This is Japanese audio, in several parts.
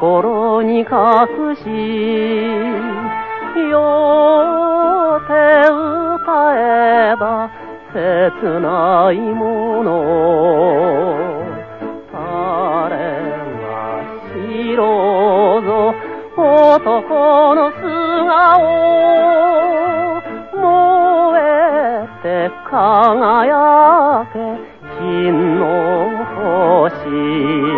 心に隠しよって歌えば切ないもの誰が知ろうぞ男の素顔燃えて輝け金の星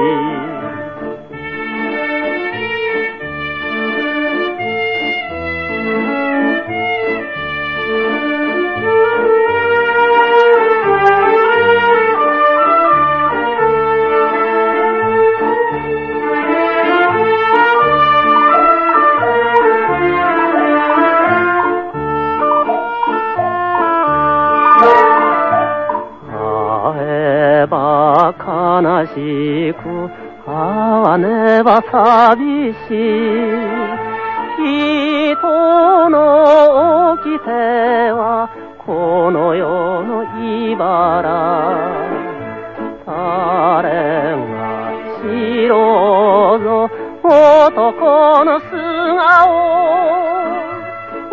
ねば寂しい。人の掟は、この世の茨。誰が知ろうぞ、男の素顔。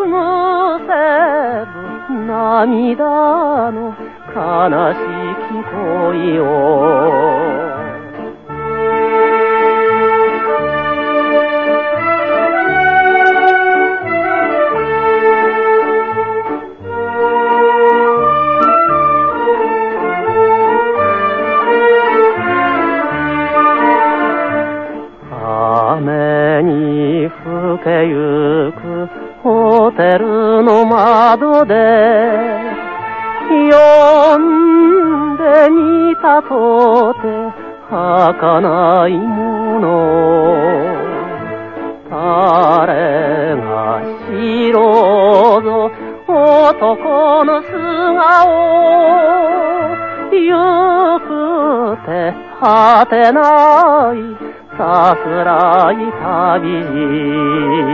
むせぶ涙の悲しき恋をテルの窓で呼んでみたとて儚いもの誰が知ろうぞ男の素顔ゆくて果てないさすらい旅。路